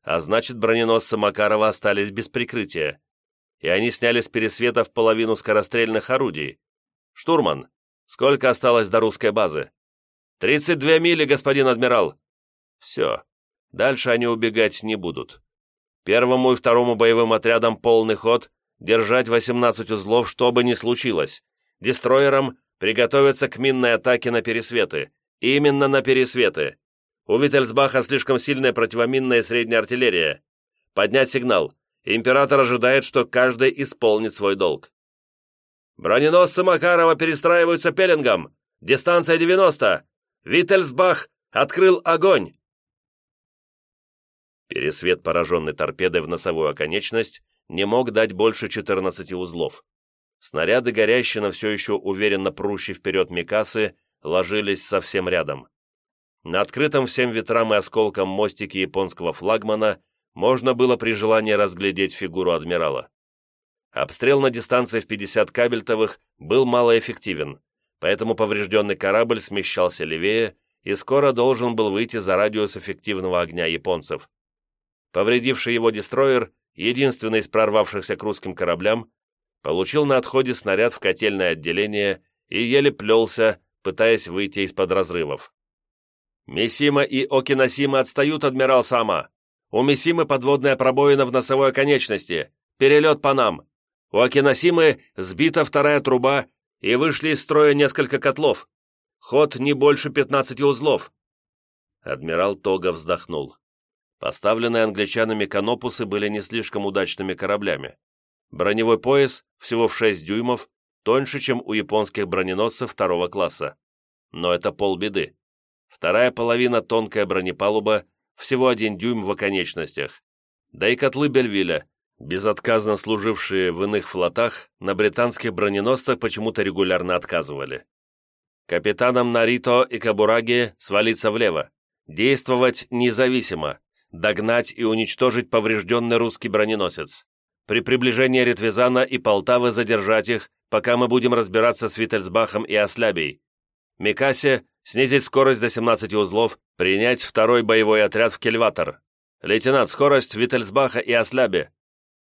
А значит, броненосцы Макарова остались без прикрытия. И они сняли с пересветов половину скорострельных орудий. «Штурман, сколько осталось до русской базы?» «Тридцать две мили, господин адмирал!» «Все. Дальше они убегать не будут. Первому и второму боевым отрядам полный ход, держать 18 узлов, что бы ни случилось. Дестроерам приготовиться к минной атаке на пересветы. Именно на пересветы. У Виттельсбаха слишком сильная противоминная средняя артиллерия. Поднять сигнал. Император ожидает, что каждый исполнит свой долг. Броненосцы Макарова перестраиваются пеленгом. Дистанция 90. Виттельсбах открыл огонь. Пересвет, пораженный торпедой в носовую оконечность, не мог дать больше 14 узлов. Снаряды, горящие на все еще уверенно прущие вперед Микасы, ложились совсем рядом. На открытом всем ветрам и осколкам мостике японского флагмана можно было при желании разглядеть фигуру адмирала. Обстрел на дистанции в 50 кабельтовых был малоэффективен, поэтому поврежденный корабль смещался левее и скоро должен был выйти за радиус эффективного огня японцев. Повредивший его дестроер, единственный из прорвавшихся к русским кораблям, получил на отходе снаряд в котельное отделение и еле плелся, пытаясь выйти из-под разрывов. «Мисима и Окиносима отстают, адмирал Сама. У Мисимы подводная пробоина в носовой конечности. Перелет по нам. У Окиносимы сбита вторая труба и вышли из строя несколько котлов. Ход не больше 15 узлов». Адмирал Тога вздохнул. Поставленные англичанами канопусы были не слишком удачными кораблями. Броневой пояс, всего в 6 дюймов, тоньше, чем у японских броненосцев второго класса. Но это полбеды. Вторая половина тонкая бронепалуба, всего один дюйм в оконечностях. Да и котлы Бельвиля, безотказно служившие в иных флотах, на британских броненосцах почему-то регулярно отказывали. Капитанам Нарито и Кабураги свалиться влево, действовать независимо, догнать и уничтожить поврежденный русский броненосец. При приближении Ретвизана и Полтавы задержать их, пока мы будем разбираться с Виттельсбахом и Ослябей. Микасе снизить скорость до 17 узлов, принять второй боевой отряд в Кельватор. Лейтенант, скорость Виттельсбаха и Ослябе.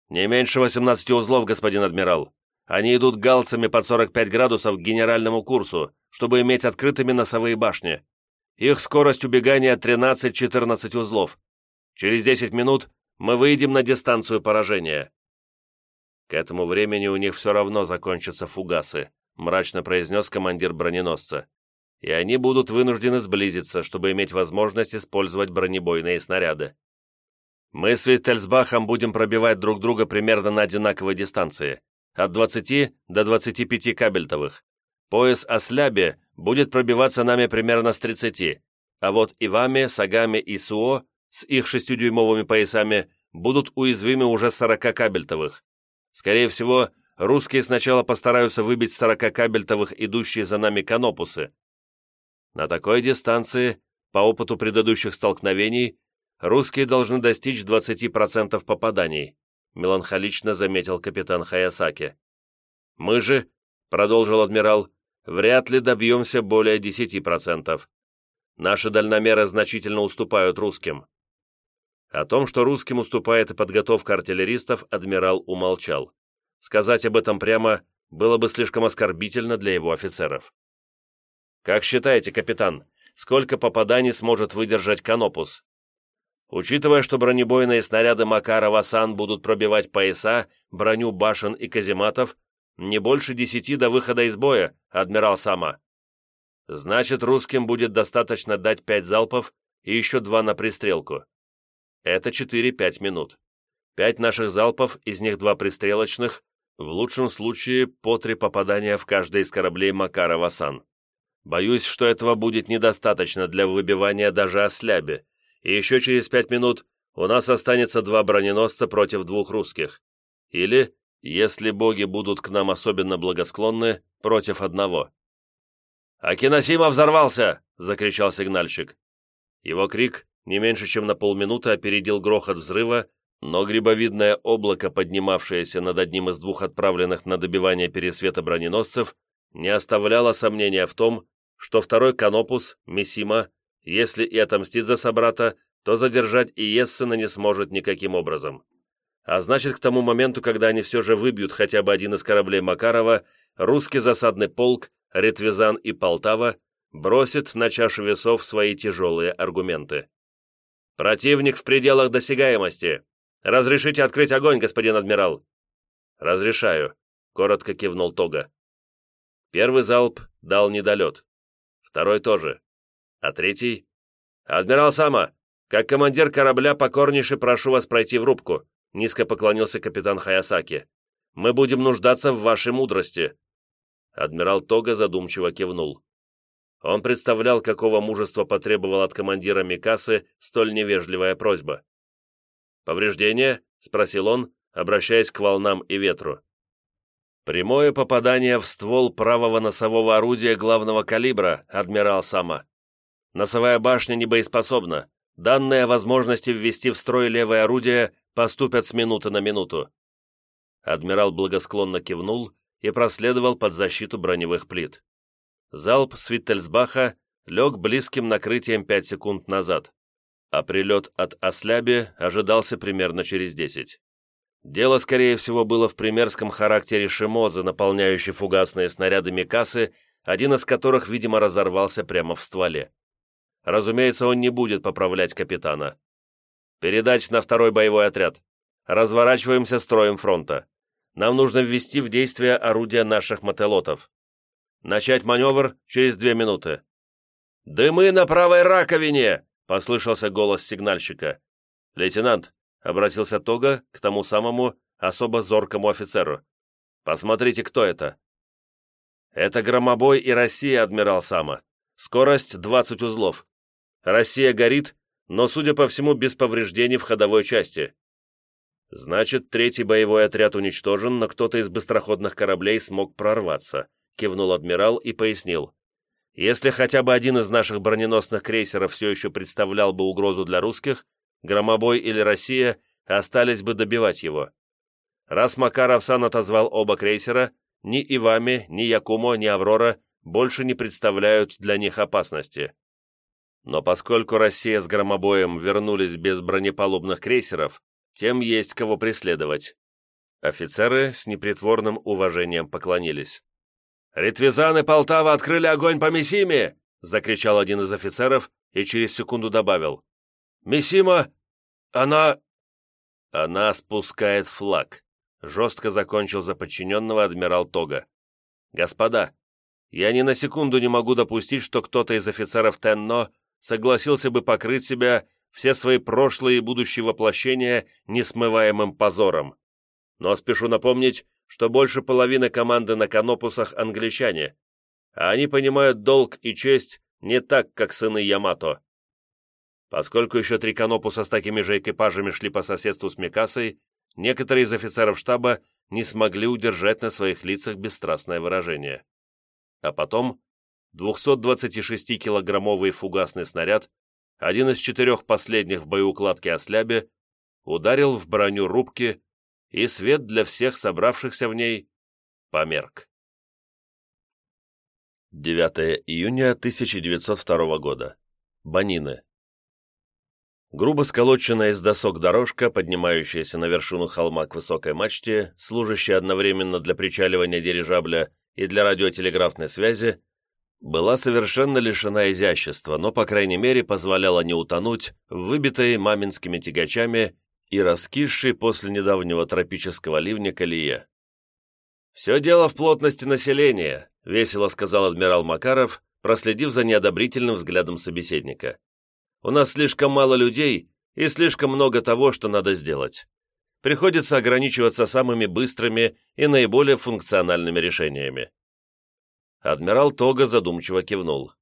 Не меньше 18 узлов, господин адмирал. Они идут галсами под 45 градусов к генеральному курсу, чтобы иметь открытыми носовые башни. Их скорость убегания 13-14 узлов. Через 10 минут мы выйдем на дистанцию поражения». «К этому времени у них все равно закончатся фугасы», мрачно произнес командир броненосца. и они будут вынуждены сблизиться, чтобы иметь возможность использовать бронебойные снаряды. Мы с Виттельсбахом будем пробивать друг друга примерно на одинаковой дистанции, от 20 до 25 кабельтовых. Пояс Осляби будет пробиваться нами примерно с 30, а вот Ивами, Сагами и Суо с их шестидюймовыми поясами будут уязвимы уже 40 кабельтовых. Скорее всего, русские сначала постараются выбить 40 кабельтовых идущие за нами канопусы. На такой дистанции, по опыту предыдущих столкновений, русские должны достичь 20% попаданий, меланхолично заметил капитан Хаясаки. Мы же, продолжил адмирал, вряд ли добьемся более 10%. Наши дальномеры значительно уступают русским. О том, что русским уступает и подготовка артиллеристов, адмирал умолчал. Сказать об этом прямо было бы слишком оскорбительно для его офицеров. «Как считаете, капитан, сколько попаданий сможет выдержать Канопус?» Учитывая, что бронебойные снаряды Макарова-Сан будут пробивать пояса, броню башен и казематов, не больше десяти до выхода из боя, адмирал Сама. Значит, русским будет достаточно дать пять залпов и еще два на пристрелку. Это 4-5 минут. Пять наших залпов, из них два пристрелочных, в лучшем случае по три попадания в каждый из кораблей Макарова-Сан. Боюсь, что этого будет недостаточно для выбивания даже осляби, и еще через пять минут у нас останется два броненосца против двух русских. Или, если боги будут к нам особенно благосклонны, против одного. «Акиносима взорвался!» — закричал сигнальщик. Его крик не меньше чем на полминуты опередил грохот взрыва, но грибовидное облако, поднимавшееся над одним из двух отправленных на добивание пересвета броненосцев, не оставляло сомнения в том, что второй Канопус, Мисима, если и отомстит за собрата, то задержать и Ессена не сможет никаким образом. А значит, к тому моменту, когда они все же выбьют хотя бы один из кораблей Макарова, русский засадный полк, Ретвизан и Полтава бросит на чашу весов свои тяжелые аргументы. «Противник в пределах досягаемости! Разрешите открыть огонь, господин адмирал!» «Разрешаю», — коротко кивнул Тога. Первый залп дал недолет. Второй тоже. А третий? «Адмирал Сама, как командир корабля покорнейше прошу вас пройти в рубку», низко поклонился капитан Хаясаки. «Мы будем нуждаться в вашей мудрости». Адмирал Тога задумчиво кивнул. Он представлял, какого мужества потребовал от командира Микасы столь невежливая просьба. «Повреждение?» — спросил он, обращаясь к волнам и ветру. «Прямое попадание в ствол правого носового орудия главного калибра, адмирал Сама. Носовая башня не боеспособна. Данные о возможности ввести в строй левое орудие поступят с минуты на минуту». Адмирал благосклонно кивнул и проследовал под защиту броневых плит. Залп с лег близким накрытием 5 секунд назад, а прилет от Осляби ожидался примерно через 10. Дело, скорее всего, было в примерском характере Шимоза, наполняющей фугасные снаряды Микасы, один из которых, видимо, разорвался прямо в стволе. Разумеется, он не будет поправлять капитана. «Передать на второй боевой отряд. Разворачиваемся строем фронта. Нам нужно ввести в действие орудия наших мотелотов. Начать маневр через две минуты». «Дымы на правой раковине!» — послышался голос сигнальщика. «Лейтенант», — обратился Тога к тому самому особо зоркому офицеру. «Посмотрите, кто это». «Это Громобой и Россия, адмирал Сама. Скорость 20 узлов. Россия горит, но, судя по всему, без повреждений в ходовой части. Значит, третий боевой отряд уничтожен, но кто-то из быстроходных кораблей смог прорваться кивнул адмирал и пояснил. Если хотя бы один из наших броненосных крейсеров все еще представлял бы угрозу для русских, Громобой или Россия остались бы добивать его. Раз Макаров сан отозвал оба крейсера, ни Ивами, ни Якумо, ни Аврора больше не представляют для них опасности. Но поскольку Россия с Громобоем вернулись без бронепалубных крейсеров, тем есть кого преследовать. Офицеры с непритворным уважением поклонились. «Ретвизан и Полтава открыли огонь по Мисиме!» — закричал один из офицеров и через секунду добавил. «Мисима! Она...» «Она спускает флаг», — жестко закончил за подчиненного адмирал Тога. «Господа, Я ни на секунду не могу допустить, что кто-то из офицеров Тенно согласился бы покрыть себя все свои прошлые и будущие воплощения несмываемым позором. Но спешу напомнить, что больше половины команды на канопусах англичане, а они понимают долг и честь не так, как сыны Ямато. Поскольку еще три канопуса с такими же экипажами шли по соседству с Микасой, некоторые из офицеров штаба не смогли удержать на своих лицах бесстрастное выражение. А потом 226-килограммовый фугасный снаряд, один из четырех последних в боеукладке ослябе, ударил в броню рубки, и свет для всех собравшихся в ней померк. 9 июня 1902 года. Банины. Грубо сколоченная из досок дорожка, поднимающаяся на вершину холма к высокой мачте, служащая одновременно для причаливания дирижабля и для радиотелеграфной связи, была совершенно лишена изящества, но, по крайней мере, позволяла не утонуть в выбитой маминскими тягачами и раскисшей после недавнего тропического ливня колее. «Все дело в плотности населения», — весело сказал адмирал Макаров, проследив за неодобрительным взглядом собеседника. У нас слишком мало людей и слишком много того, что надо сделать. Приходится ограничиваться самыми быстрыми и наиболее функциональными решениями. Адмирал Тога задумчиво кивнул.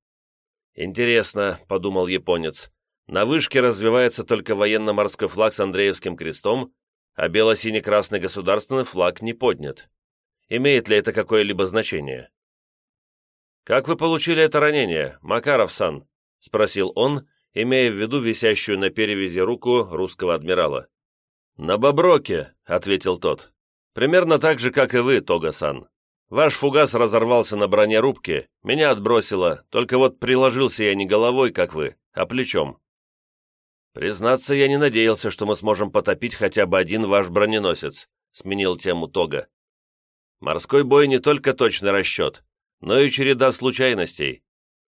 «Интересно», — подумал японец, — «на вышке развивается только военно-морской флаг с Андреевским крестом, а бело-синий-красный государственный флаг не поднят. Имеет ли это какое-либо значение?» «Как вы получили это ранение, Макаров-сан?» — спросил он, имея в виду висящую на перевязи руку русского адмирала. «На Боброке», — ответил тот. «Примерно так же, как и вы, Тога-сан. Ваш фугас разорвался на броне рубки, меня отбросило, только вот приложился я не головой, как вы, а плечом». «Признаться, я не надеялся, что мы сможем потопить хотя бы один ваш броненосец», — сменил тему Тога. «Морской бой не только точный расчет, но и череда случайностей.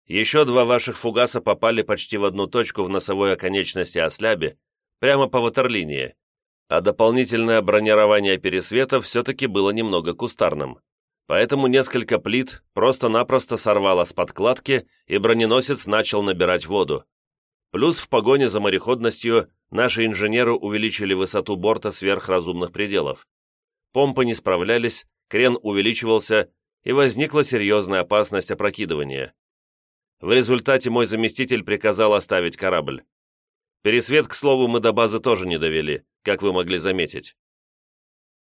Еще два ваших фугаса попали почти в одну точку в носовой оконечности осляби, прямо по ватерлинии, а дополнительное бронирование пересвета все-таки было немного кустарным. Поэтому несколько плит просто-напросто сорвало с подкладки, и броненосец начал набирать воду. Плюс в погоне за мореходностью наши инженеры увеличили высоту борта сверх разумных пределов. Помпы не справлялись, крен увеличивался, и возникла серьезная опасность опрокидывания. В результате мой заместитель приказал оставить корабль. Пересвет, к слову, мы до базы тоже не довели, как вы могли заметить.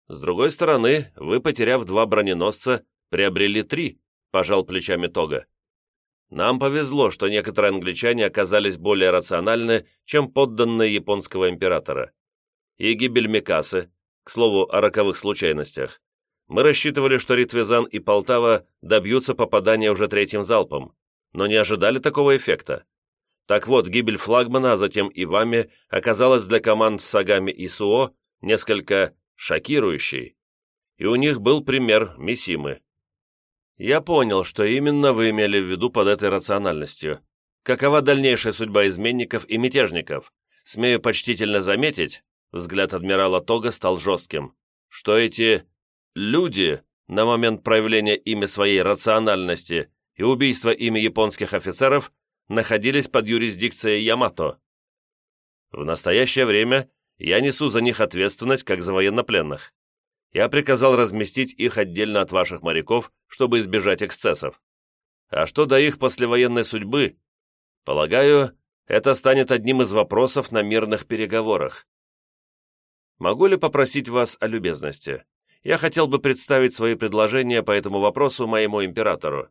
С другой стороны, вы, потеряв два броненосца, приобрели три, пожал плечами Тога. Нам повезло, что некоторые англичане оказались более рациональны, чем подданные японского императора. И гибель Микасы, к слову о роковых случайностях, мы рассчитывали, что Ритвизан и Полтава добьются попадания уже третьим залпом но не ожидали такого эффекта. Так вот, гибель флагмана, а затем и вами, оказалась для команд Сагами и Суо несколько шокирующей. И у них был пример Мисимы. Я понял, что именно вы имели в виду под этой рациональностью. Какова дальнейшая судьба изменников и мятежников? Смею почтительно заметить, взгляд адмирала Тога стал жестким, что эти люди на момент проявления ими своей рациональности и убийства ими японских офицеров находились под юрисдикцией Ямато. В настоящее время я несу за них ответственность, как за военнопленных. Я приказал разместить их отдельно от ваших моряков, чтобы избежать эксцессов. А что до их послевоенной судьбы? Полагаю, это станет одним из вопросов на мирных переговорах. Могу ли попросить вас о любезности? Я хотел бы представить свои предложения по этому вопросу моему императору.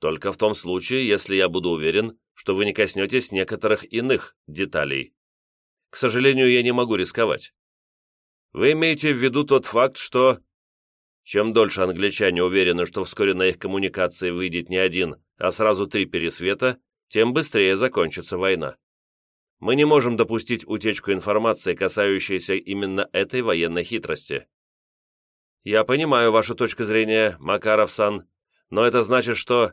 Только в том случае, если я буду уверен, что вы не коснетесь некоторых иных деталей. К сожалению, я не могу рисковать. Вы имеете в виду тот факт, что... Чем дольше англичане уверены, что вскоре на их коммуникации выйдет не один, а сразу три пересвета, тем быстрее закончится война. Мы не можем допустить утечку информации, касающейся именно этой военной хитрости. Я понимаю вашу точку зрения, Макаров-сан, но это значит, что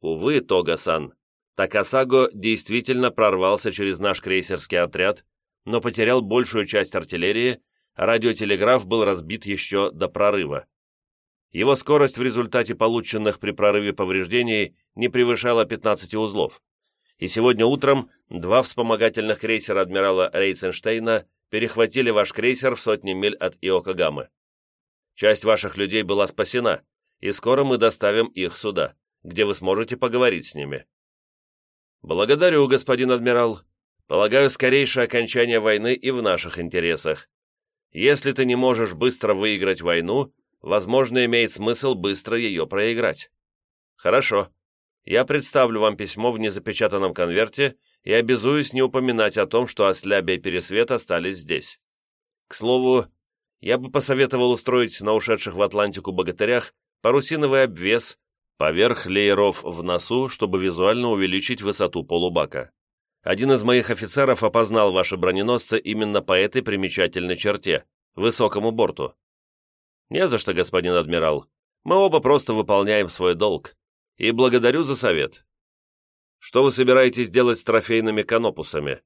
Увы, Тога-сан, Такасаго действительно прорвался через наш крейсерский отряд, но потерял большую часть артиллерии, радиотелеграф был разбит еще до прорыва. Его скорость в результате полученных при прорыве повреждений не превышала 15 узлов. И сегодня утром два вспомогательных крейсера адмирала Рейценштейна перехватили ваш крейсер в сотни миль от Иокогамы. Часть ваших людей была спасена, и скоро мы доставим их сюда, где вы сможете поговорить с ними. Благодарю, господин адмирал. Полагаю, скорейшее окончание войны и в наших интересах. Если ты не можешь быстро выиграть войну, возможно, имеет смысл быстро ее проиграть. Хорошо. Я представлю вам письмо в незапечатанном конверте и обязуюсь не упоминать о том, что Ослябе и Пересвет остались здесь. К слову, я бы посоветовал устроить на ушедших в Атлантику богатырях парусиновый обвес поверх лееров в носу, чтобы визуально увеличить высоту полубака. Один из моих офицеров опознал ваши броненосцы именно по этой примечательной черте – высокому борту. Не за что, господин адмирал. Мы оба просто выполняем свой долг. И благодарю за совет. Что вы собираетесь делать с трофейными канопусами?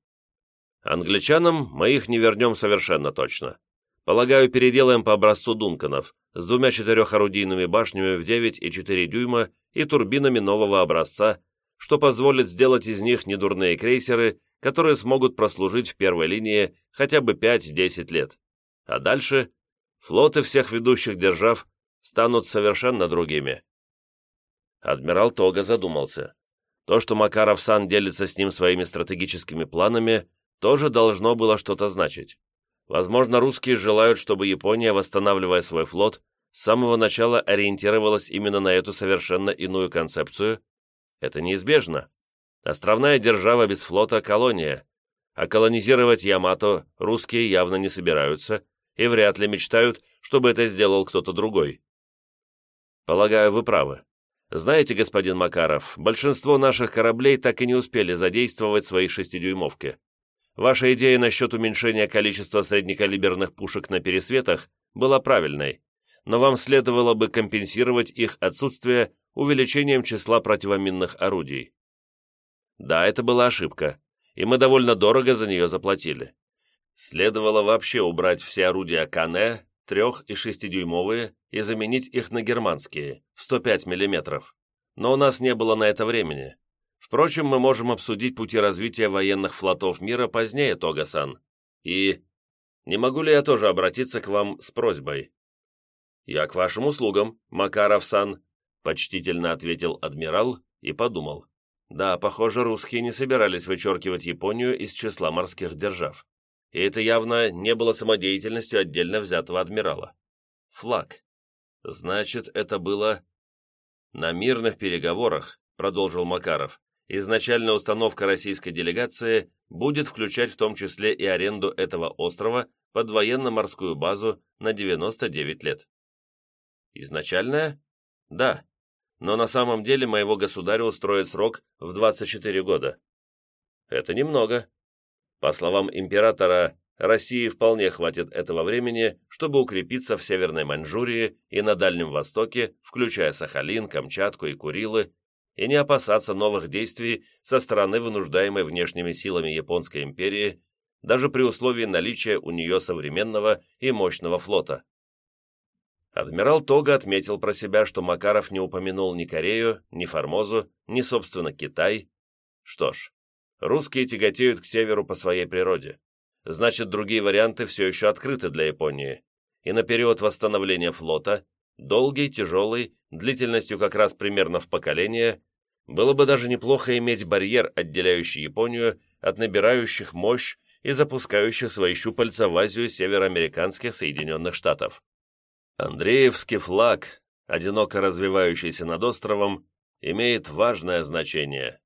Англичанам мы их не вернем совершенно точно. Полагаю, переделаем по образцу Дунканов, с двумя четырехорудийными башнями в 9,4 дюйма и турбинами нового образца, что позволит сделать из них недурные крейсеры, которые смогут прослужить в первой линии хотя бы 5-10 лет. А дальше флоты всех ведущих держав станут совершенно другими. Адмирал Тога задумался. То, что Макаров-сан делится с ним своими стратегическими планами, тоже должно было что-то значить. Возможно, русские желают, чтобы Япония, восстанавливая свой флот, с самого начала ориентировалась именно на эту совершенно иную концепцию. Это неизбежно. Островная держава без флота – колония, а колонизировать Ямато русские явно не собираются и вряд ли мечтают, чтобы это сделал кто-то другой. Полагаю, вы правы. Знаете, господин Макаров, большинство наших кораблей так и не успели задействовать свои шестидюймовки. Ваша идея насчет уменьшения количества среднекалиберных пушек на пересветах была правильной, но вам следовало бы компенсировать их отсутствие увеличением числа противоминных орудий. Да, это была ошибка, и мы довольно дорого за нее заплатили. Следовало вообще убрать все орудия Кане, трех- и шестидюймовые, и заменить их на германские, в 105 мм. Но у нас не было на это времени. Впрочем, мы можем обсудить пути развития военных флотов мира позднее, Тога-сан. И не могу ли я тоже обратиться к вам с просьбой?» «Я к вашим услугам, Макаров-сан», — почтительно ответил адмирал и подумал. «Да, похоже, русские не собирались вычеркивать Японию из числа морских держав. И это явно не было самодеятельностью отдельно взятого адмирала. Флаг. Значит, это было...» «На мирных переговорах», — продолжил Макаров, изначальная установка российской делегации будет включать в том числе и аренду этого острова под военно-морскую базу на 99 лет. Изначальная? Да. Но на самом деле моего государя устроит срок в 24 года. Это немного. По словам императора, России вполне хватит этого времени, чтобы укрепиться в Северной Маньчжурии и на Дальнем Востоке, включая Сахалин, Камчатку и Курилы, и не опасаться новых действий со стороны вынуждаемой внешними силами Японской империи, даже при условии наличия у нее современного и мощного флота. Адмирал Тога отметил про себя, что Макаров не упомянул ни Корею, ни Формозу, ни, собственно, Китай. Что ж, русские тяготеют к северу по своей природе. Значит, другие варианты все еще открыты для Японии. И на период восстановления флота, долгий, тяжелый, длительностью как раз примерно в поколение, было бы даже неплохо иметь барьер, отделяющий Японию от набирающих мощь и запускающих свои щупальца в Азию североамериканских Соединенных Штатов. Андреевский флаг, одиноко развивающийся над островом, имеет важное значение.